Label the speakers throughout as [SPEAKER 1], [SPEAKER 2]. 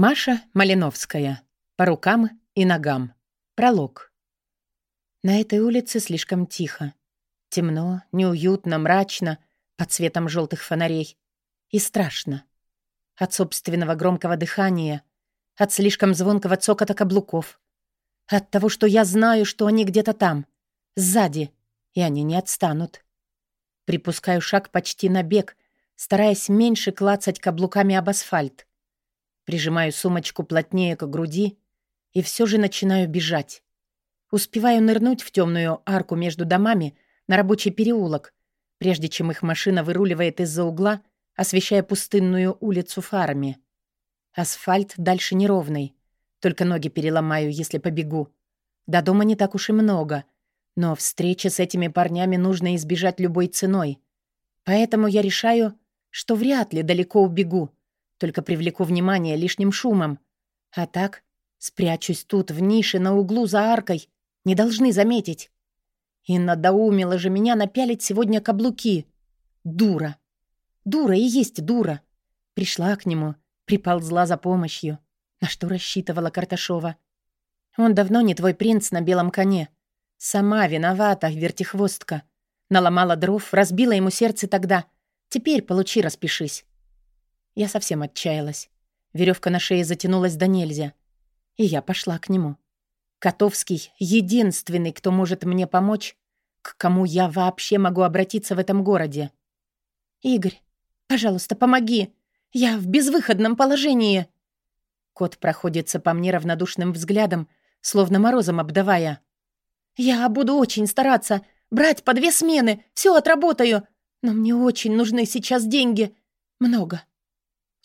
[SPEAKER 1] Маша Малиновская. По рукам и ногам. Пролог. На этой улице слишком тихо. Темно, неуютно, мрачно, под светом желтых фонарей. И страшно. От собственного громкого дыхания, от слишком звонкого цокота каблуков, от того, что я знаю, что они где-то там, сзади, и они не отстанут. Припускаю шаг почти на бег, стараясь меньше клацать каблуками об асфальт. Прижимаю сумочку плотнее к груди и все же начинаю бежать. Успеваю нырнуть в темную арку между домами на рабочий переулок, прежде чем их машина выруливает из-за угла, освещая пустынную улицу фарами. Асфальт дальше неровный, только ноги переломаю, если побегу. До дома не так уж и много, но встречи с этими парнями нужно избежать любой ценой. Поэтому я решаю, что вряд ли далеко убегу, только привлеку внимание лишним шумом. А так спрячусь тут, в нише, на углу за аркой. Не должны заметить. И надоумила же меня напялить сегодня каблуки. Дура. Дура и есть дура. Пришла к нему, приползла за помощью. На что рассчитывала Карташова. Он давно не твой принц на белом коне. Сама виновата, вертихвостка. Наломала дров, разбила ему сердце тогда. Теперь получи, распишись. Я совсем отчаялась. Веревка на шее затянулась до нельзя. И я пошла к нему. Котовский — единственный, кто может мне помочь, к кому я вообще могу обратиться в этом городе. «Игорь, пожалуйста, помоги! Я в безвыходном положении!» Кот проходится по мне равнодушным взглядом, словно морозом обдавая. «Я буду очень стараться, брать по две смены, все отработаю, но мне очень нужны сейчас деньги. Много,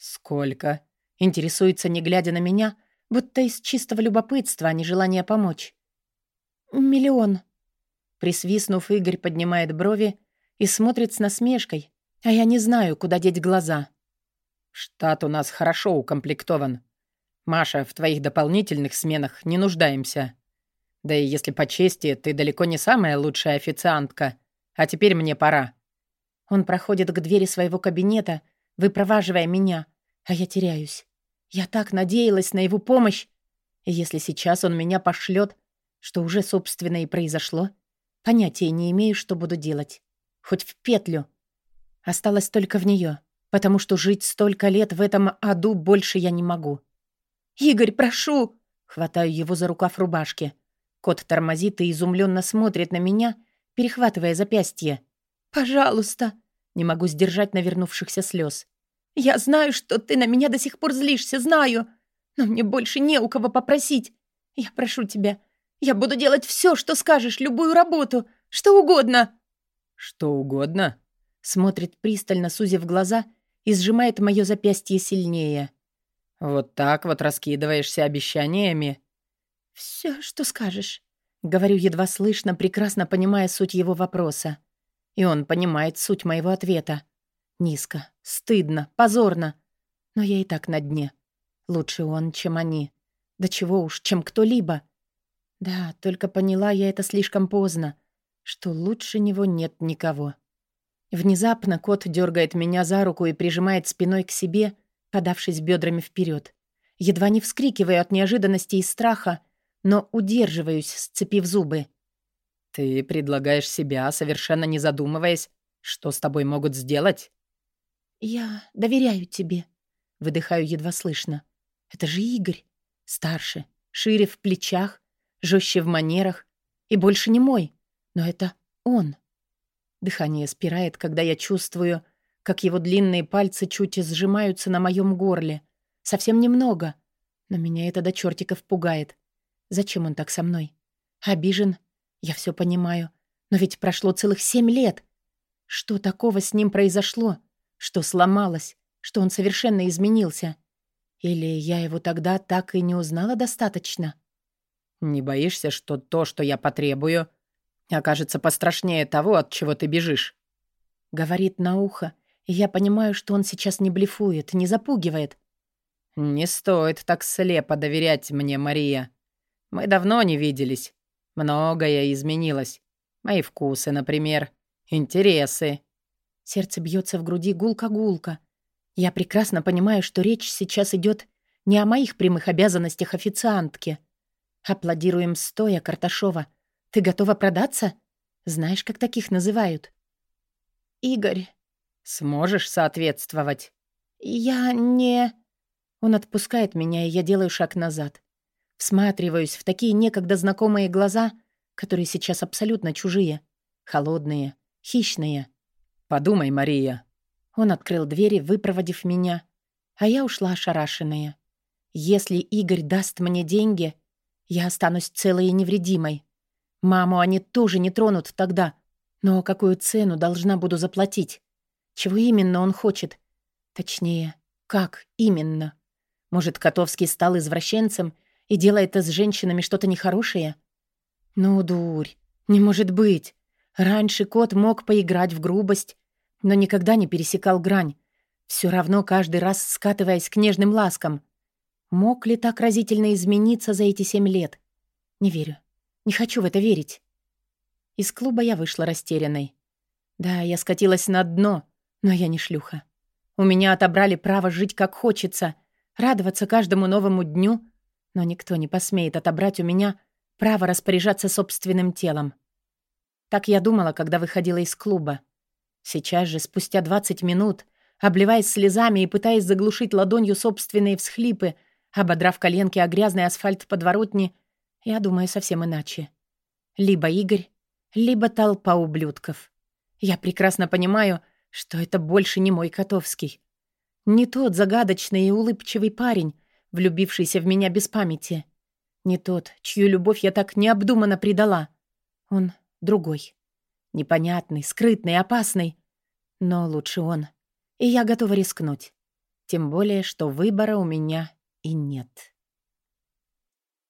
[SPEAKER 2] «Сколько?»
[SPEAKER 1] — интересуется, не глядя на меня, будто из чистого любопытства, а не желания помочь. «Миллион». Присвистнув, Игорь поднимает брови и смотрит с насмешкой, а я не знаю, куда деть глаза.
[SPEAKER 2] «Штат у нас хорошо укомплектован. Маша, в твоих дополнительных сменах не нуждаемся. Да и если по чести, ты далеко не самая лучшая официантка. А теперь мне пора».
[SPEAKER 1] Он проходит к двери своего кабинета, выпроваживая меня, а я теряюсь. Я так надеялась на его помощь. И если сейчас он меня пошлет, что уже, собственно, и произошло, понятия не имею, что буду делать. Хоть в петлю. Осталось только в нее, потому что жить столько лет в этом аду больше я не могу. «Игорь, прошу!» Хватаю его за рукав рубашки. Кот тормозит и изумленно смотрит на меня, перехватывая запястье. «Пожалуйста!» Не могу сдержать навернувшихся слез. Я знаю, что ты на меня до сих пор злишься, знаю. Но мне больше не у кого попросить. Я прошу тебя, я буду делать все, что скажешь, любую работу, что угодно».
[SPEAKER 2] «Что угодно?»
[SPEAKER 1] Смотрит пристально, сузив глаза, и сжимает мое запястье сильнее.
[SPEAKER 2] «Вот так вот раскидываешься обещаниями?»
[SPEAKER 1] «Все, что скажешь», — говорю едва слышно, прекрасно понимая суть его вопроса. И он понимает суть моего ответа. Низко, стыдно, позорно. Но я и так на дне. Лучше он, чем они. Да чего уж, чем кто-либо. Да, только поняла я это слишком поздно, что лучше него нет никого. Внезапно кот дергает меня за руку и прижимает спиной к себе, подавшись бедрами вперед. Едва не вскрикиваю от неожиданности и страха, но удерживаюсь, сцепив зубы.
[SPEAKER 2] «Ты предлагаешь себя, совершенно не задумываясь, что с тобой могут сделать?»
[SPEAKER 1] «Я доверяю тебе», — выдыхаю едва слышно. «Это же Игорь. Старше, шире в плечах, жестче в манерах и больше не мой. Но это он». Дыхание спирает, когда я чувствую, как его длинные пальцы чуть сжимаются на моем горле. Совсем немного. Но меня это до чертиков пугает. Зачем он так со мной? Обижен? Я все понимаю. Но ведь прошло целых семь лет. Что такого с ним произошло? Что сломалось, что он совершенно изменился. Или я его тогда так и не узнала достаточно?
[SPEAKER 2] Не боишься, что то, что я потребую, окажется пострашнее того, от чего ты бежишь?
[SPEAKER 1] Говорит на ухо, и я понимаю, что он сейчас не блефует, не запугивает.
[SPEAKER 2] Не стоит так слепо доверять мне, Мария. Мы давно не виделись. Многое изменилось. Мои вкусы, например, интересы.
[SPEAKER 1] Сердце бьется в груди гулко-гулко. Я прекрасно понимаю, что речь сейчас идет не о моих прямых обязанностях официантки. Аплодируем стоя, Карташова. Ты готова продаться? Знаешь, как таких называют? Игорь.
[SPEAKER 2] Сможешь соответствовать?
[SPEAKER 1] Я не... Он отпускает меня, и я делаю шаг назад. Всматриваюсь в такие некогда знакомые глаза, которые сейчас абсолютно чужие. Холодные, хищные.
[SPEAKER 2] «Подумай, Мария».
[SPEAKER 1] Он открыл двери, выпроводив меня, а я ушла ошарашенная. Если Игорь даст мне деньги, я останусь целой и невредимой. Маму они тоже не тронут тогда. Но какую цену должна буду заплатить? Чего именно он хочет? Точнее, как именно? Может, Котовский стал извращенцем и делает с женщинами что-то нехорошее? Ну, дурь, не может быть. Раньше кот мог поиграть в грубость, но никогда не пересекал грань, все равно каждый раз скатываясь к нежным ласкам. Мог ли так разительно измениться за эти семь лет? Не верю. Не хочу в это верить. Из клуба я вышла растерянной. Да, я скатилась на дно, но я не шлюха. У меня отобрали право жить как хочется, радоваться каждому новому дню, но никто не посмеет отобрать у меня право распоряжаться собственным телом. Так я думала, когда выходила из клуба. Сейчас же, спустя 20 минут, обливаясь слезами и пытаясь заглушить ладонью собственные всхлипы, ободрав коленки о грязный асфальт подворотни, я думаю совсем иначе. Либо Игорь, либо толпа ублюдков. Я прекрасно понимаю, что это больше не мой Котовский. Не тот загадочный и улыбчивый парень, влюбившийся в меня без памяти. Не тот, чью любовь я так необдуманно предала. Он другой. Непонятный, скрытный, опасный. Но лучше он. И я готова рискнуть. Тем более, что выбора у меня и нет.